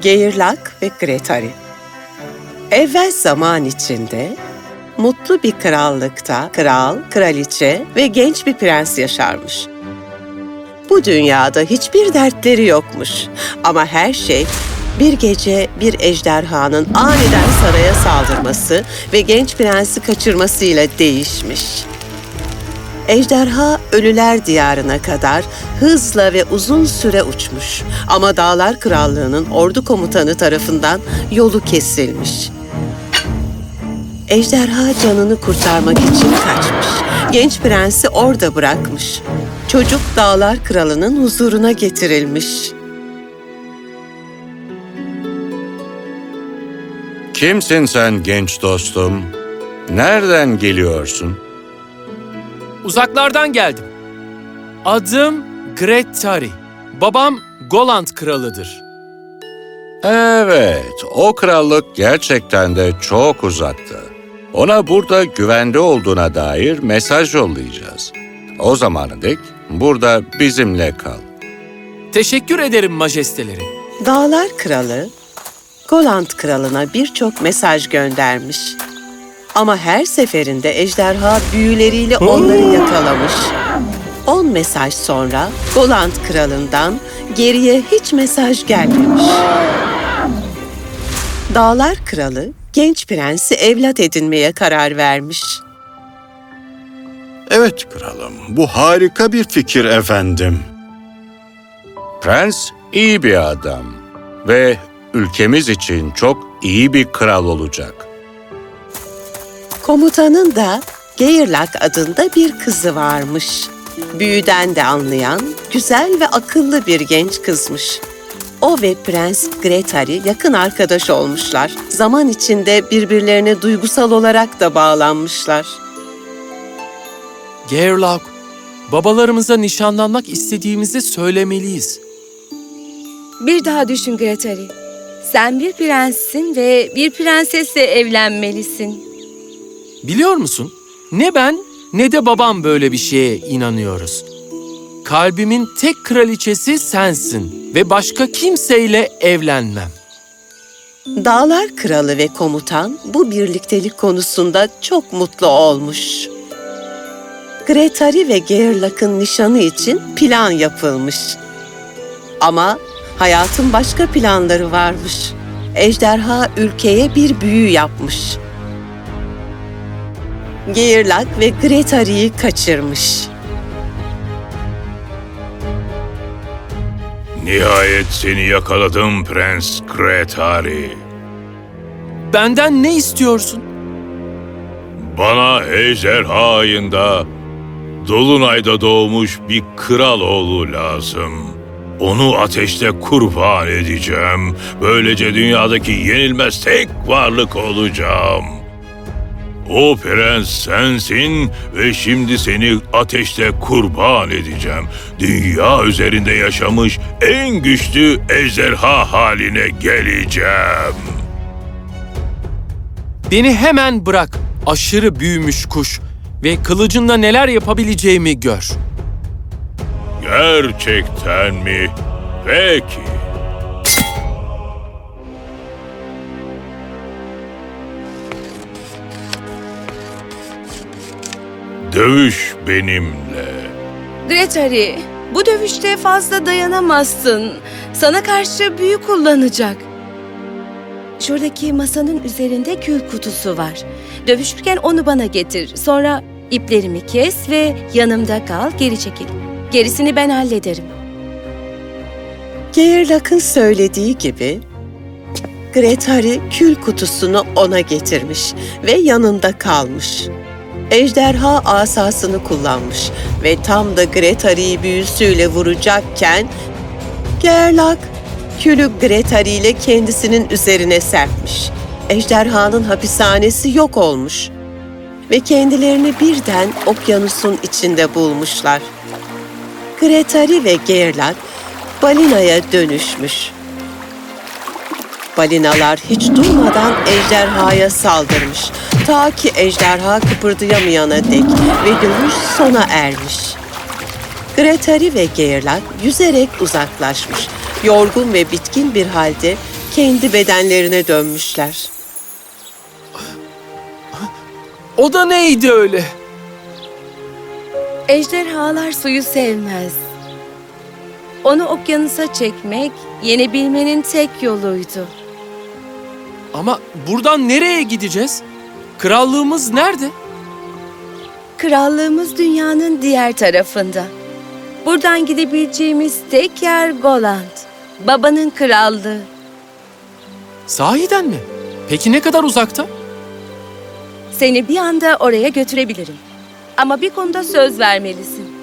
Geirlak ve Gretari Evvel zaman içinde mutlu bir krallıkta kral, kraliçe ve genç bir prens yaşarmış. Bu dünyada hiçbir dertleri yokmuş ama her şey bir gece bir ejderhanın aniden saraya saldırması ve genç prensi kaçırmasıyla değişmiş. Ejderha ölüler diyarına kadar hızla ve uzun süre uçmuş. Ama Dağlar Krallığı'nın ordu komutanı tarafından yolu kesilmiş. Ejderha canını kurtarmak için kaçmış. Genç prensi orada bırakmış. Çocuk Dağlar Kralı'nın huzuruna getirilmiş. Kimsin sen genç dostum? Nereden geliyorsun? Uzaklardan geldim. Adım Gretari. Babam Goland kralıdır. Evet, o krallık gerçekten de çok uzakta. Ona burada güvende olduğuna dair mesaj yollayacağız. O zamana dek burada bizimle kal. Teşekkür ederim majesteleri. Dağlar Kralı, Goland Kralı'na birçok mesaj göndermiş. Ama her seferinde ejderha büyüleriyle onları yakalamış. On mesaj sonra Goland Kralı'ndan geriye hiç mesaj gelmemiş. Dağlar Kralı genç prensi evlat edinmeye karar vermiş. Evet kralım, bu harika bir fikir efendim. Prens iyi bir adam ve ülkemiz için çok iyi bir kral olacak. Komutanın da Geirlak adında bir kızı varmış. Büyüden de anlayan, güzel ve akıllı bir genç kızmış. O ve Prens Gretari yakın arkadaş olmuşlar. Zaman içinde birbirlerine duygusal olarak da bağlanmışlar. Gerlach, babalarımıza nişanlanmak istediğimizi söylemeliyiz. Bir daha düşün Gretari. Sen bir prenssin ve bir prensesle evlenmelisin. Biliyor musun? Ne ben ne de babam böyle bir şeye inanıyoruz. Kalbimin tek kraliçesi sensin ve başka kimseyle evlenmem. Dağlar Kralı ve komutan bu birliktelik konusunda çok mutlu olmuş. Gretari ve Geirlak'ın nişanı için plan yapılmış. Ama hayatın başka planları varmış. Ejderha ülkeye bir büyü yapmış. Geirlak ve Gretari'yi kaçırmış. Nihayet seni yakaladım Prens Gretari. Benden ne istiyorsun? Bana ejderha ayında Dolunay'da doğmuş bir kral oğlu lazım. Onu ateşte kurban edeceğim. Böylece dünyadaki yenilmez tek varlık olacağım. O prens sensin ve şimdi seni ateşte kurban edeceğim. Dünya üzerinde yaşamış en güçlü ejderha haline geleceğim. Beni hemen bırak aşırı büyümüş kuş ve kılıcında neler yapabileceğimi gör. Gerçekten mi? Peki. Dövüş benimle. Gretari, bu dövüşte fazla dayanamazsın. Sana karşı büyü kullanacak. Şuradaki masanın üzerinde kül kutusu var. Dövüşürken onu bana getir. Sonra iplerimi kes ve yanımda kal, geri çekil. Gerisini ben hallederim. Geirlak'ın söylediği gibi Gretari kül kutusunu ona getirmiş ve yanında kalmış. Ejderha asasını kullanmış ve tam da Gretari'yi büyüsüyle vuracakken Gerlak külü Gretari ile kendisinin üzerine serpmiş. Ejderhanın hapishanesi yok olmuş ve kendilerini birden okyanusun içinde bulmuşlar. Gretari ve Gerlak balinaya dönüşmüş. Balinalar hiç durmadan ejderhaya saldırmış. Ta ki ejderha kıpırdayamayana dek ve dövüş sona ermiş. Gretari ve Geirlak yüzerek uzaklaşmış. Yorgun ve bitkin bir halde kendi bedenlerine dönmüşler. O da neydi öyle? Ejderhalar suyu sevmez. Onu okyanusa çekmek yenebilmenin tek yoluydu. Ama buradan nereye gideceğiz? Krallığımız nerede? Krallığımız dünyanın diğer tarafında. Buradan gidebileceğimiz tek yer Goland. Babanın krallığı. Sahiden mi? Peki ne kadar uzakta? Seni bir anda oraya götürebilirim. Ama bir konuda söz vermelisin.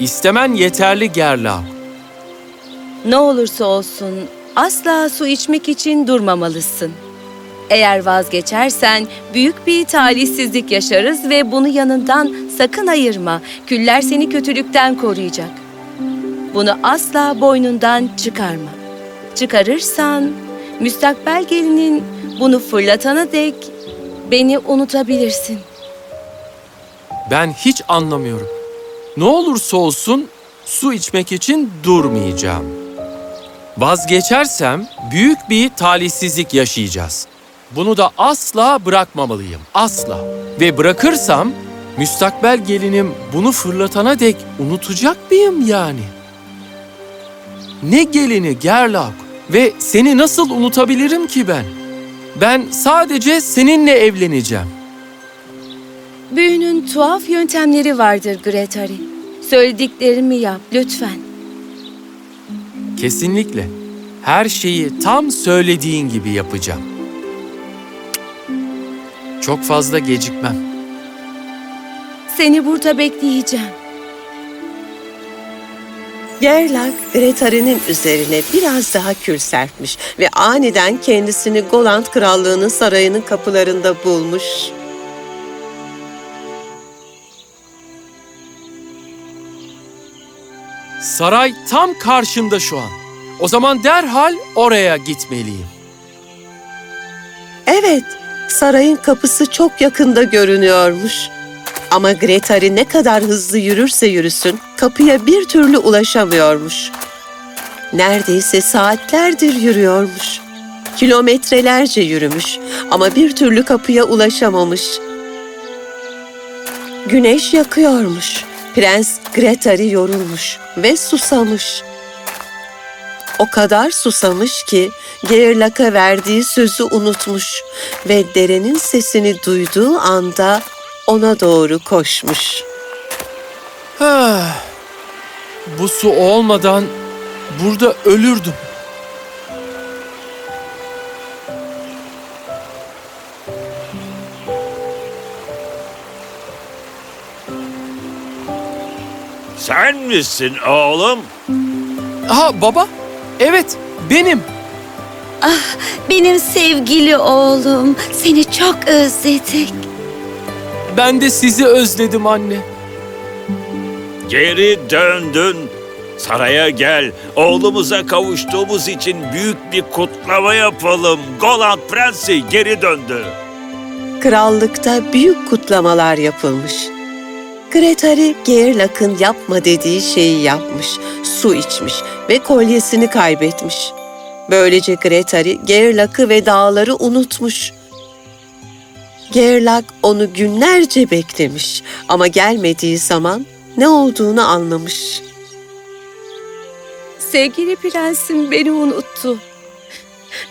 İstemen yeterli Gerlav. Ne olursa olsun asla su içmek için durmamalısın. Eğer vazgeçersen büyük bir talihsizlik yaşarız ve bunu yanından sakın ayırma. Küller seni kötülükten koruyacak. Bunu asla boynundan çıkarma. Çıkarırsan müstakbel gelinin bunu fırlatana dek beni unutabilirsin. Ben hiç anlamıyorum. Ne olursa olsun su içmek için durmayacağım. Vazgeçersem büyük bir talihsizlik yaşayacağız. Bunu da asla bırakmamalıyım, asla. Ve bırakırsam müstakbel gelinim bunu fırlatana dek unutacak mıyım yani? Ne gelini Gerlach ve seni nasıl unutabilirim ki ben? Ben sadece seninle evleneceğim. Büyünün tuhaf yöntemleri vardır Gretari. Söylediklerimi yap lütfen. Kesinlikle. Her şeyi tam söylediğin gibi yapacağım. Çok fazla gecikmem. Seni burada bekleyeceğim. Gerlach, Gretari'nin üzerine biraz daha kül serpmiş ve aniden kendisini Goland Krallığı'nın sarayının kapılarında bulmuş. Saray tam karşımda şu an. O zaman derhal oraya gitmeliyim. Evet, sarayın kapısı çok yakında görünüyormuş. Ama Gretari ne kadar hızlı yürürse yürüsün, kapıya bir türlü ulaşamıyormuş. Neredeyse saatlerdir yürüyormuş. Kilometrelerce yürümüş ama bir türlü kapıya ulaşamamış. Güneş yakıyormuş. Prens Gretari yorulmuş ve susamış. O kadar susamış ki Geirlak'a verdiği sözü unutmuş ve derenin sesini duyduğu anda ona doğru koşmuş. Bu su olmadan burada ölürdüm. Misin oğlum? Ha baba? Evet, benim. Benim sevgili oğlum, seni çok özledik. Ben de sizi özledim anne. Geri döndün. Saraya gel. Oğlumuza kavuştuğumuz için büyük bir kutlama yapalım. Goland Prensi geri döndü. Krallıkta büyük kutlamalar yapılmış. Gretari Geirlak'ın yapma dediği şeyi yapmış, su içmiş ve kolyesini kaybetmiş. Böylece Gretari Geirlak'ı ve dağları unutmuş. Geirlak onu günlerce beklemiş ama gelmediği zaman ne olduğunu anlamış. Sevgili prensim beni unuttu.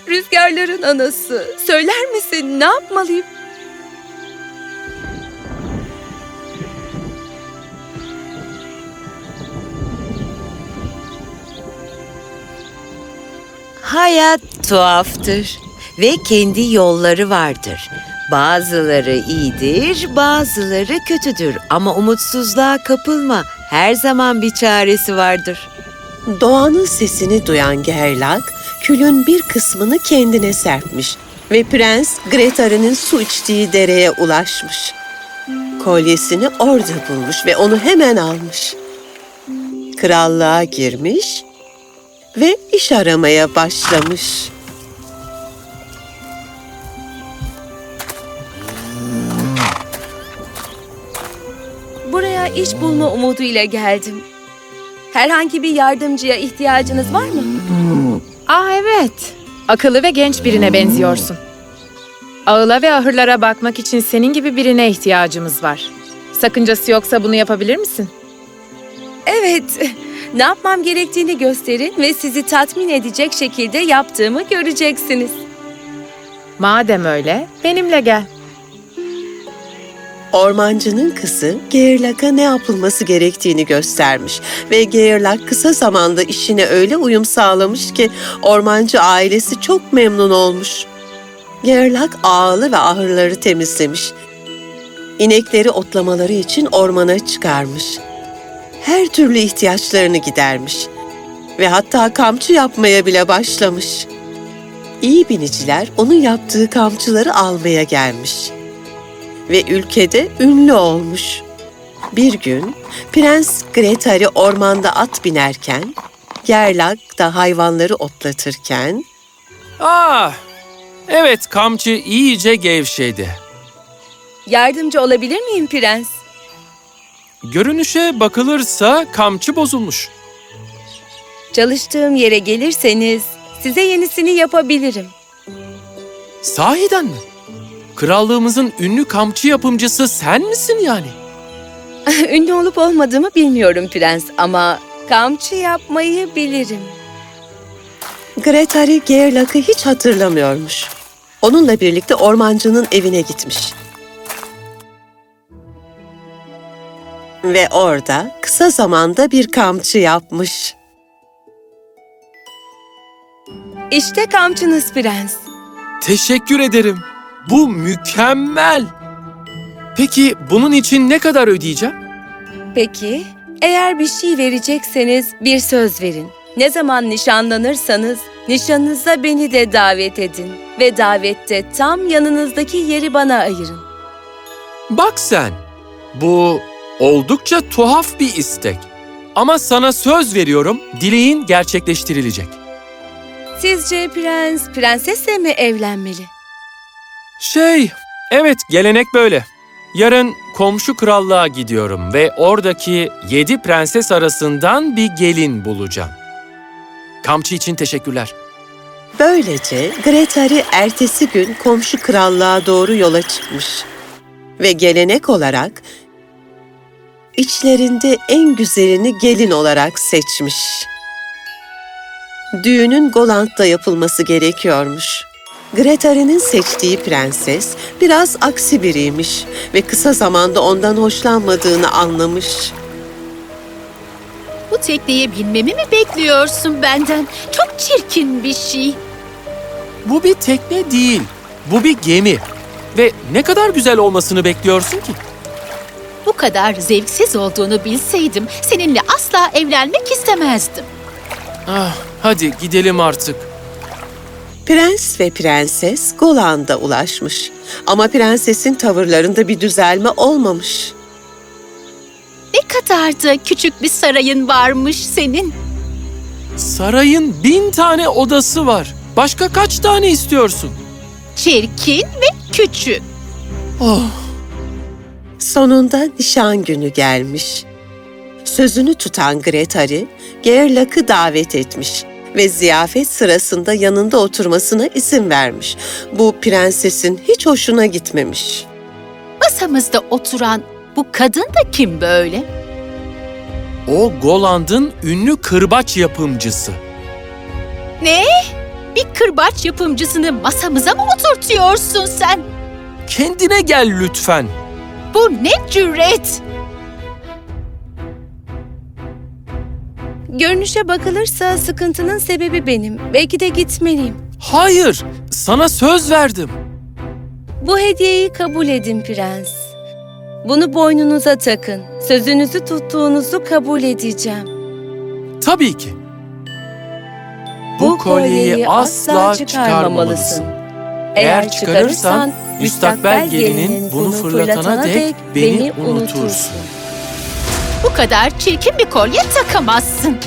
Rüzgarların anası. Söyler misin ne yapmalıyım? Hayat tuhaftır ve kendi yolları vardır. Bazıları iyidir, bazıları kötüdür ama umutsuzluğa kapılma. Her zaman bir çaresi vardır. Doğanın sesini duyan Gerlak, külün bir kısmını kendine serpmiş ve prens Gretari'nin su içtiği dereye ulaşmış. Kolyesini orada bulmuş ve onu hemen almış. Krallığa girmiş ve iş aramaya başlamış. Buraya iş bulma umuduyla geldim. Herhangi bir yardımcıya ihtiyacınız var mı? Aa evet. Akıllı ve genç birine benziyorsun. Ağıla ve ahırlara bakmak için senin gibi birine ihtiyacımız var. Sakıncası yoksa bunu yapabilir misin? Evet, ne yapmam gerektiğini gösterin ve sizi tatmin edecek şekilde yaptığımı göreceksiniz. Madem öyle, benimle gel. Ormancının kızı Geirlak'a ne yapılması gerektiğini göstermiş ve Geirlak kısa zamanda işine öyle uyum sağlamış ki ormancı ailesi çok memnun olmuş. Geirlak ağlı ve ahırları temizlemiş. İnekleri otlamaları için ormana çıkarmış. Her türlü ihtiyaçlarını gidermiş ve hatta kamçı yapmaya bile başlamış. İyi biniciler onun yaptığı kamçıları almaya gelmiş ve ülkede ünlü olmuş. Bir gün Prens Gretari ormanda at binerken, Gerlak da hayvanları otlatırken Ah, evet kamçı iyice gevşedi. Yardımcı olabilir miyim prens? Görünüşe bakılırsa kamçı bozulmuş. Çalıştığım yere gelirseniz size yenisini yapabilirim. Sahiden mi? Krallığımızın ünlü kamçı yapımcısı sen misin yani? Ünlü olup olmadığımı bilmiyorum prens ama kamçı yapmayı bilirim. Gretari Gerlak'ı hiç hatırlamıyormuş. Onunla birlikte ormancının evine gitmiş. Ve orada kısa zamanda bir kamçı yapmış. İşte kamçınız prens. Teşekkür ederim. Bu mükemmel. Peki bunun için ne kadar ödeyeceğim? Peki, eğer bir şey verecekseniz bir söz verin. Ne zaman nişanlanırsanız nişanınıza beni de davet edin ve davette tam yanınızdaki yeri bana ayırın. Bak sen. Bu oldukça tuhaf bir istek. Ama sana söz veriyorum, dileğin gerçekleştirilecek. Sizce prens prensesle mi evlenmeli? Şey, evet gelenek böyle. Yarın komşu krallığa gidiyorum ve oradaki yedi prenses arasından bir gelin bulacağım. Kamçı için teşekkürler. Böylece Gretari ertesi gün komşu krallığa doğru yola çıkmış. Ve gelenek olarak içlerinde en güzelini gelin olarak seçmiş. Düğünün Goland'da yapılması gerekiyormuş. Gretari'nin seçtiği prenses biraz aksi biriymiş ve kısa zamanda ondan hoşlanmadığını anlamış. Bu tekneye binmemi mi bekliyorsun benden? Çok çirkin bir şey. Bu bir tekne değil, bu bir gemi. Ve ne kadar güzel olmasını bekliyorsun ki? Bu kadar zevksiz olduğunu bilseydim seninle asla evlenmek istemezdim. Ah, hadi gidelim artık. Prens ve prenses Goland'a ulaşmış. Ama prensesin tavırlarında bir düzelme olmamış. Ne kadar da küçük bir sarayın varmış senin. Sarayın bin tane odası var. Başka kaç tane istiyorsun? Çirkin ve küçük. Oh, Sonunda nişan günü gelmiş. Sözünü tutan Gretari, Gerlak'ı davet etmiş ve ziyafet sırasında yanında oturmasına izin vermiş. Bu prensesin hiç hoşuna gitmemiş. Masamızda oturan bu kadın da kim böyle? o Goland'ın ünlü kırbaç yapımcısı. Ne? Bir kırbaç yapımcısını masamıza mı oturtuyorsun sen? Kendine gel lütfen. Bu ne cüret? Görünüşe bakılırsa sıkıntının sebebi benim. Belki de gitmeliyim. Hayır, sana söz verdim. Bu hediyeyi kabul edin prens. Bunu boynunuza takın. Sözünüzü tuttuğunuzu kabul edeceğim. Tabii ki. Bu kolyeyi asla çıkarmamalısın. Eğer çıkarırsan müstakbel gelinin bunu fırlatana dek beni unutursun. Bu kadar çirkin bir kolye takamazsın.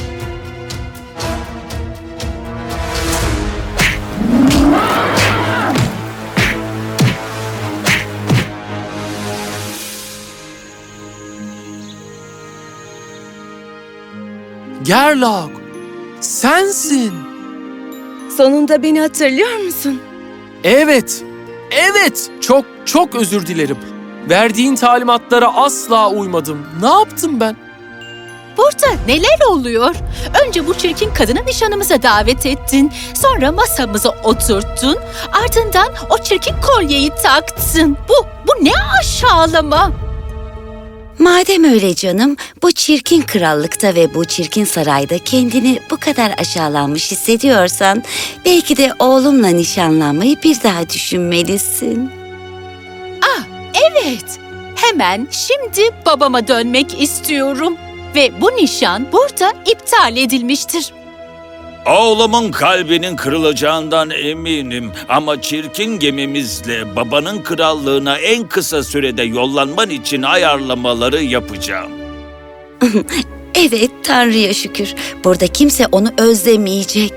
Gerlok, sensin. Sonunda beni hatırlıyor musun? Evet, evet. Çok, çok özür dilerim. Verdiğin talimatlara asla uymadım. Ne yaptım ben? Burada neler oluyor? Önce bu çirkin kadını nişanımıza davet ettin. Sonra masamıza oturttun. Ardından o çirkin kolyeyi taktın. Bu, bu ne aşağılama? Madem öyle canım, bu çirkin krallıkta ve bu çirkin sarayda kendini bu kadar aşağılanmış hissediyorsan, belki de oğlumla nişanlanmayı bir daha düşünmelisin. Evet, hemen şimdi babama dönmek istiyorum. Ve bu nişan burada iptal edilmiştir. Oğlumun kalbinin kırılacağından eminim ama çirkin gemimizle babanın krallığına en kısa sürede yollanman için ayarlamaları yapacağım. Evet, Tanrı'ya şükür. Burada kimse onu özlemeyecek.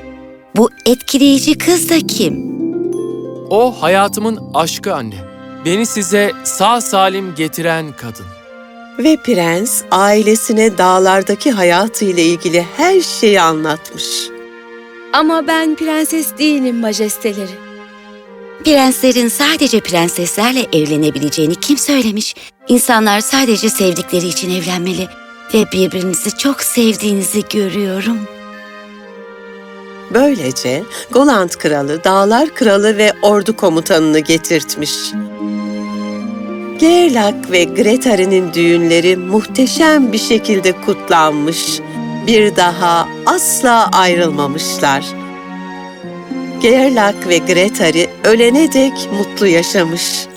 Bu etkileyici kız da kim? O hayatımın aşkı anne. Beni size sağ salim getiren kadın. Ve prens ailesine dağlardaki hayatıyla ilgili her şeyi anlatmış. Ama ben prenses değilim majesteleri. Prenslerin sadece prenseslerle evlenebileceğini kim söylemiş? İnsanlar sadece sevdikleri için evlenmeli ve birbirinizi çok sevdiğinizi görüyorum. Böylece Goland kralı, dağlar kralı ve ordu komutanını getirtmiş. Gerlach ve Gretari'nin düğünleri muhteşem bir şekilde kutlanmış. Bir daha asla ayrılmamışlar. Gerlach ve Gretari ölene dek mutlu yaşamış.